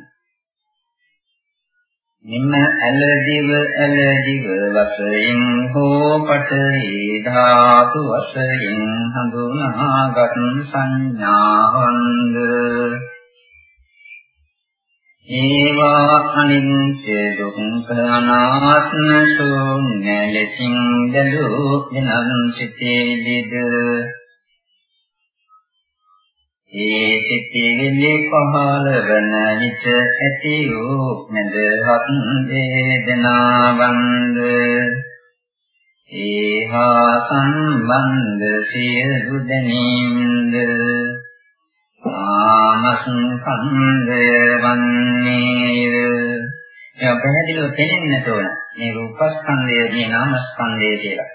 නිම්ම ඇලදිව ඇලදිව වශයෙන් හෝ පඨවි ධාතු වශයෙන් හඳුනාගත් සංඥාවන්ද ඒවා අනිත්‍ය දුක්ඛ අනාත්ම ශූන්‍ය ලෙසින් දලෝ වෙනන් සිටේලිද ඒ සිටේලි පහළ වන විට ඇති වූ නැදහත් වේදනාවන්ද? ඒහා සම්බන්ධ සියලු දැනීම්ද? ආමස්කන්ධය වන්නේය. ඒක පැහැදිලිව පෙනෙන්නට ඕන. මේ රූපස්කන්ධය, මේ නාමස්කන්ධය කියලා.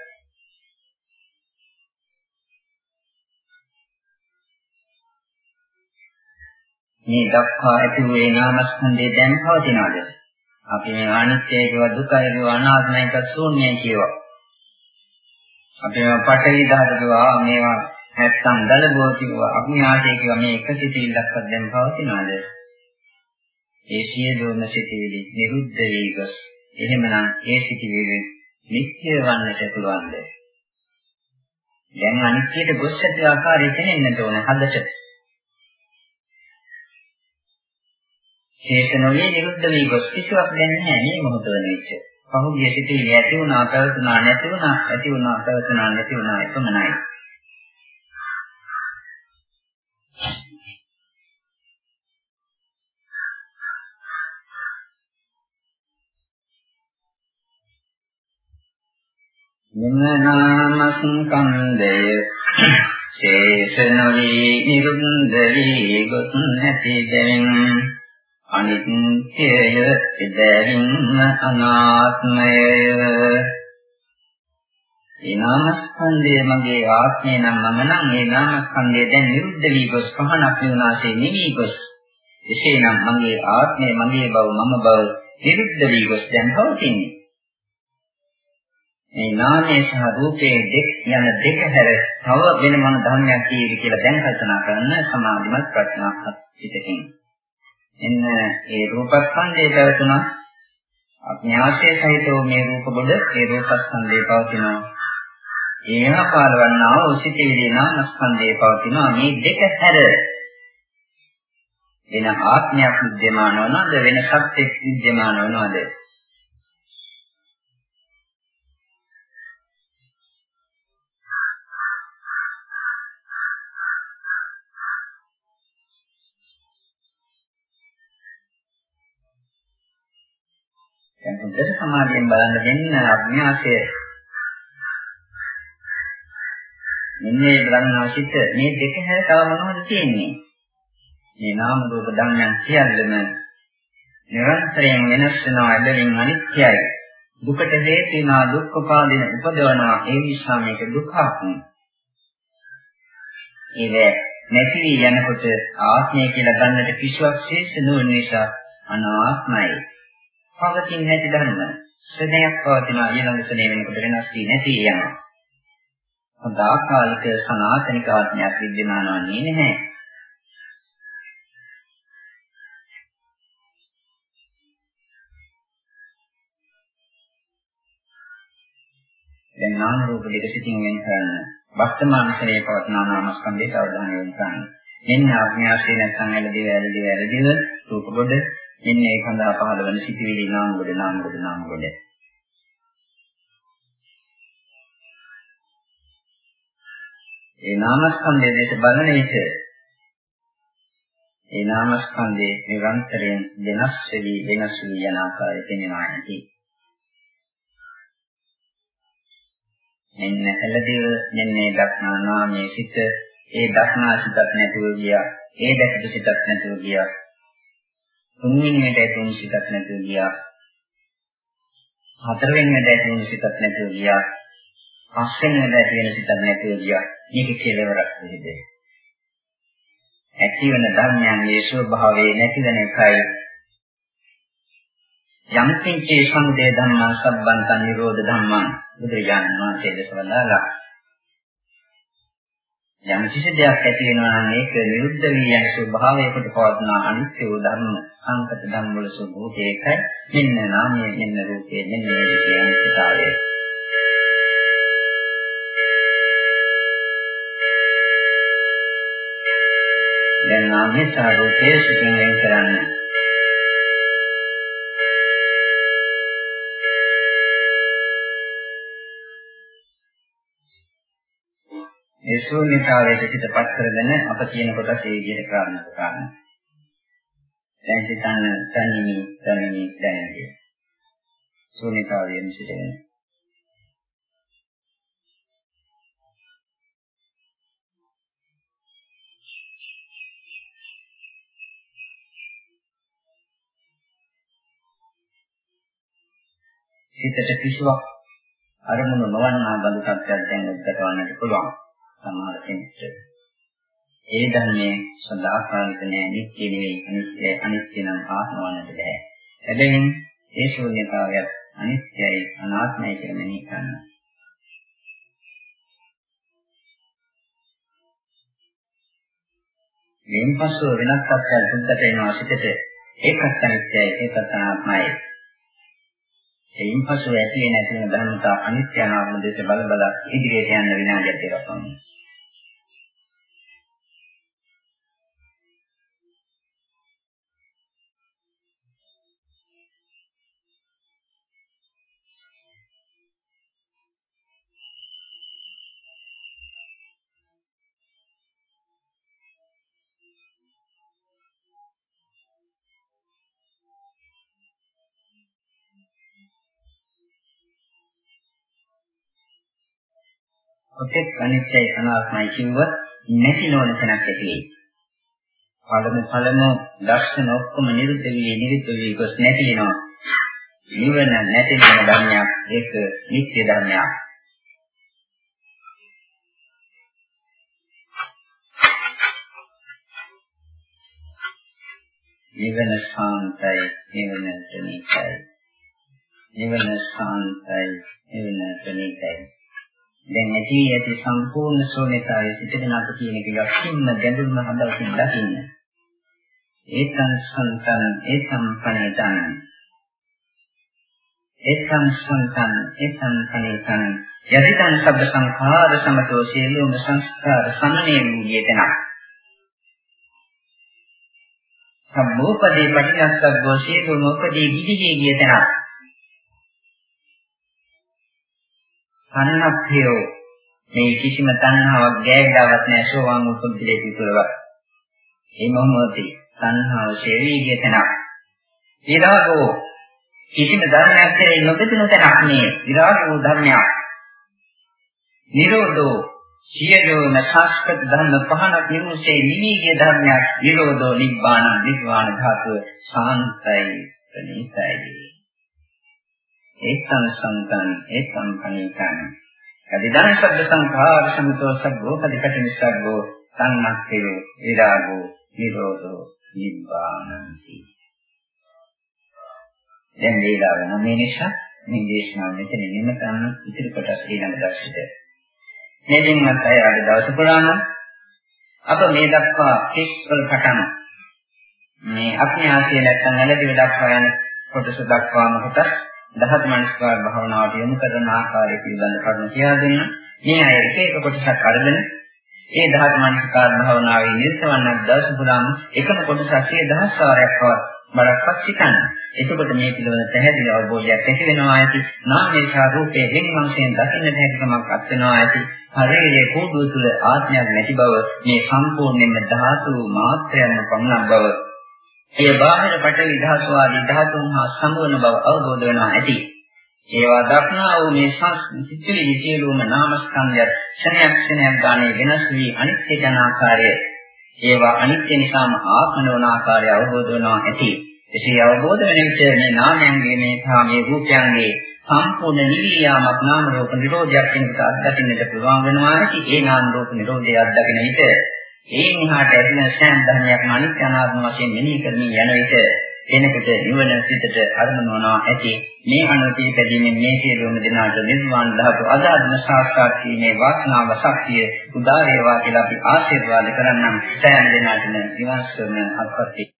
මේ දක්වා ඇති වූ නාමස්කන්ධය දැන් පවතිනවාද? අපි මේ අනිත්‍යය කියව දුකයි කියව අනාත්මයි කියව ශූන්‍යයි කියව. අපි මේ පටවි ධාතු කියව මේවා නැත්තම් දලබෝ කිව්වා අඥාතය කිව්වා මේ එක සිතිවිල්ලක්වත් දැන් පවතිනවද? ඒ සියලුම සිතිවිලි නිරුද්ධ වී ගොස්. එහෙමනම් ඒ සිතිවිලි නිත්‍ය වන්නට පුළුවන්ද? දැන් අනිත්‍යයට ගොස් ඇති ආකාරය තේනෙන්නට ඕන හදට. ශේෂ නොවේ නිරුද්ධ වී ගොස් කිසිවක් දැනෙන්නේ නැහැ මේ මොහොත වෙනිච්ච. පහුගිය සිටිවිලි ඇති වුණා පැවතුණා නැති වුණා ඇති වුණා පැවතුණා නැති වුණා එපමණයි. නිමනාමස්කන්ධය ශේෂ නොවි නිරුද්ධ වී ගොස් නැති දෙමින් අනිත්‍යය ඉදරින් අනාත්මය ඒ නාමස්කන්ධය මගේ ආත්මය නම් මම නම් ඒ නාමස්කන්ධය දැන් නිරුද්ධ වී ගොස් පහනක් විනාශේ නිවි ගොස් එසේනම් මගේ ආත්මය මගේ බව මම බව නිරුද්ධ වී ගොස් දැන් පවතින්නේ. මේ නාමයේ සහ රූපයේ දෙක යන දෙක හැර තව වෙන මොන ධර්මයක් තියෙද කියලා දැන් කල්පනා කරන්න සමාධිමත් ප්‍රඥාවත් පිටකින්. එන්න ඒ රූපස්කන්ධය පැවතුණා අඥාසයේ සහිතව මේ රූප බොඩ ඒ රූපස්කන්ධය පවතිනවා. ඒන පාලවන්නා වූ සිටිවිලි නාමස්කන්ධය පවතිනවා මේ දෙක හැර වෙන ආත්මයක් විද්‍යමාන වනවද වෙන සත්‍යයක් විද්‍යමාන වනවද දැන් හොඳට සමාධියෙන් බලන්න දෙන්න අඥාසය මෙන්න මේ බ්‍රහ්මසිත මේ දෙක හැර තව මොනවද තියෙන්නේ? මේ නාම රූප ධර්මයන් සියල්ලම නිරන්තරයෙන් වෙනස් වෙනවා එබැවින් අනිත්‍යයි. දුකට හේතු වෙනා දුක්ඛ පාදින උපදවනවා. ඒ නිසා මේක දුකක්. ඒක නැති වී යනකොට ආත්මය කියලා ගන්නට කිසිවක් ශේෂ නොවන නිසා අනාත්මයි. පවතින නැති ධර්ම සදයක් පවතින ඊළඟ සනේ වෙනකොට වෙනස් වී නැති යනවා. සදාකාලික සනාතනික ආත්මයක් විද්‍යමාන වන්නේ නැහැ. දැන් නාම රූප දෙක සිටින් වෙන කරන වර්තමාන ශරීරයේ පවත්නා නාමස්කන්ධයට අවධානය යොමු කරන්න. මෙන්න ආඥාශේ නැත්නම් ඇලදී ඇලදී ඇලදීව රූප කොට මෙන්න ඒ සඳහා පහළ වන සිටිවිලි නාම කොට නාම කොට නාම කොට. ඒ නාමස්කන්ධය දෙස බලන විට ඒ නාමස්කන්ධේ නිරන්තරයෙන් වෙනස් වෙවි වෙනස් වී යන ආකාරය පෙනෙනවා නැති. මෙන්න එළදෙව මෙන්න දක්නා නාමයේ සිට ඒ දක්නා සිතක් නැතුව ගියා. ඒ දැකපු සිතක් නැතුව ගියා. තුන්වෙනියට ඇතුණු සිතක් නැතුව ගියා. හතරවෙනියට ඇතුණු සිතක් නැතුව ගියා. පස්වෙනියට ඇතුණු සිතක් නැතුව ගියා. මේක කෙලවරක් විදිහට. ඇතිවන ධර්මයන්ගේ ස්වභාවය නැතිවෙන එකයි යම් කිංචේ සංදේ ධම්මං සම්බන්ත නිරෝධ ධම්මං බුදුරජාණන් වහන්සේ දේශනා යම් කිසි දෙයක් ඇති වෙනවා නම් ඒක නිරුද්ධ වී යන ස්වභාවයකට පවත්න අනිත්‍ය වූ ධර්ම සංකත ධම්ම වල ස්වභාවය ඒකයි මෙන්න නාමය මෙන්න රූපය මෙන්න මේ අනිත්‍යතාවය. දැන් නාමය සහ රූපය සිතින් වෙන් කරන්නේ. ඒ ශූන්‍යතාවයට පිටපත් කරගෙන අප කියන කොටස ඒ විදිහට කරන්න කරන්න. දැන් සිතන්න තනිමි තනිමි දැනෙන්නේ. ශූන්‍යතාවයෙන් සිටින. සිතට කිසිවක් අරමුණු නොවන්නා බඳු සත්‍යයක් දැන් උද්ගත වන්නට පුළුවන්. සමහර කෙනෙක්ට. ඒ ධර්මයේ සදාකාලික නෑ නිත්‍ය නෙවෙයි අනිත්‍ය අනිත්‍ය නම් ආත්මවන්නට බෑ. එබැවින් ඒ ශූන්‍යතාවයත් අනිත්‍යයි අනාත්මයි කියලා මෙනෙහි කරනවා. මෙයින් පස්සෙ වෙනස් සත්‍යයක් දුක්කට එනවා සිටට ඒකත් අනිත්‍යයි ඒකත් අනාත්මයි. එයින් පසු ඇති වෙන නැති වෙන ධර්මතා අනිත්‍ය අනාත්ම දෙස බල බල ඉදිරියට යන විනාඩියක් දෙකක් පමණයි. ඔතෙක් අනිත්‍යයි අනාත්මයි කිව්වොත් නැති නොවන තැනක් ඇති වෙයි. පළමු පළමු දර්ශන ඔක්කොම නිරුද්ධ වී නිරුද්ධ වී ගොස් නැති වෙනවා. නිවන නැති වෙන ධර්මයක් ඒක නිත්‍ය ධර්මයක්. නිවන ශාන්තයි නිවන ප්‍රණීතයි. නිවන ශාන්තයි නිවන ප්‍රණීතයි. දැන් ඇති ඇති සම්පූර්ණ ශූන්‍යතාවය සිටගෙන අප කියන එක යක්ෂින්ම ගැඹුරුම හදවතින් දකින්න. ඒතං සන්තං ඒතං පණේතං ඒතං සන්තං ඒතං පණේතං යදිතං සබ්බ සංඛාර සමතෝ සියලුම සංස්කාර සමනේ වූ යෙතන. සම්මෝපදී පටිච්චසමුප්පාදෝ සියලුම උපදී ගිහිගේ යෙතන. තණ්හක්ඛයෝ මේ කිසිම තණ්හාවක් ගෑගාවක් නැහැ සෝවාන් වූ පුද්ගලයෙක් තුළවත්. ඒ මොහොතේ තණ්හාව ශරීරී ගිය තැනක්. විරාගෝ කිසිම ධර්මයක් කෙරෙහි නොබෙදෙන තැනක් නේ. විරාග වූ ධර්මයක්. නිරෝධෝ සියලුම සංස්කෘත ධර්ම පහනක් නිරුසේ නිවීගේ ධර්මයක්. නිරෝධෝ නිබ්බාන නිර්වාණ ධාතුව සාන්තයි ප්‍රණීතයි. ඒකං සංකං ඒකං කණිකං යදිදං සබ්බ සංඛාර සමුතෝ සබ්බෝ පදිකට නිස්සග්ගෝ සංනක්ඛේ විරාගෝ නිරෝධෝ නිබ්බානන්ති. දැන් වේලාව මේ නිසා මේ දේශනාව මෙතන නිම කරන ඉතිරි කොටස් ඊළඟ දවසට මේ දිනවත් අය අද දවස පුරාම අප මේ දක්වා කිස් වල පටන් මේ අඥාසය නැත්නම් නැලදිව දක්වා යන කොටස දක්වාම කොටස් දහත් මනස්කාර භාවනාවට යොමු කරන ආකාරය පිළිබඳ කරුණු කියා දෙන්න. මේ අය එක එක කොටසක් අරගෙන ඒ දහත් මනස්කාර භාවනාවේ නිරතවන්නක් දවස පුරාම එකම කොටසක් 10000 වාරයක් බලක්වත් සිතන්න. එතකොට මේ පිළිබඳ පැහැදිලි අවබෝධයක් ඇති වෙනවා ඇති. නාමයේ සහ රූපයේ වෙනමංශයෙන් දකින්නට හැකියාවක් අත් වෙනවා ඇති. ශරීරයේ කෝඩුව තුළ ආත්මයක් නැති බව මේ සම්පූර්ණයෙන්ම ධාතු මාත්‍රයන්ම පමණක් බව ඒ බාහිර පටවි ධාතු ආදී ධාතුන් හා සමවන බව අවබෝධ වෙනවා ඇති. ඒවා දක්නා වූ මේ සංස්කෘතිය සියලුම නාමස්කන්ධය ක්ෂණයක් ක්ෂණයක් ගානේ වෙනස් වී අනිත්‍ය යන ආකාරය ඒවා අනිත්‍ය නිසාම ආත්ම නොවන ආකාරය අවබෝධ වෙනවා ඇති. එසේ අවබෝධ වෙන විට මේ නාමයන්ගේ මේ සාමයේ රූපයන්ගේ සම්පූර්ණ නිවියාමක් නාම රූප නිරෝධයක් වෙන කොට අත්දකින්නට පුළුවන් වෙනවා ඇති. ඒ නාම රූප නිරෝධය අත්දකින විට ඒ නිහාට ඇතිවන සෑම ධර්මයක්ම අනිත්‍ය අනාත්ම වශයෙන් මෙනෙහි කරමින් යන විට එනකොට නිවන සිතට අරමුණනවා ඇති. මේ අනුපී පැදීමෙන් මේ සියලුම දෙනාට නිර්වාණ ධාතු අදාත්ම සාක්ෂාත් කිරීමේ වාසනාව ශක්තිය උදා වේවා කියලා අපි ආශිර්වාද කරන්නම්. සෑම දෙනාටම නිවන් සුවම අත්පත්